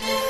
Bye.